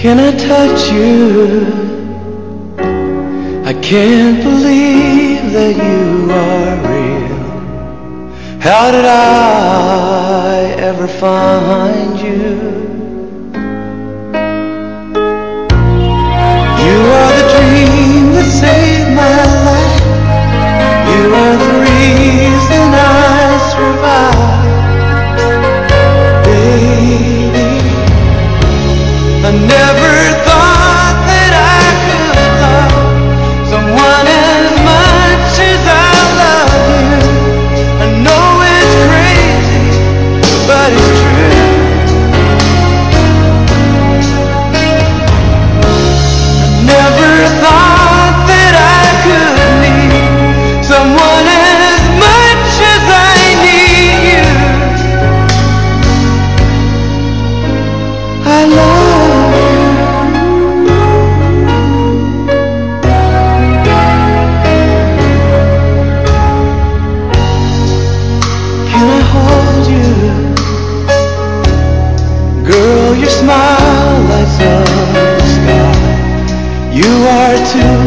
Can I touch you? I can't believe that you are real. How did I ever find you? Girl, your smile lights up the sky. You are too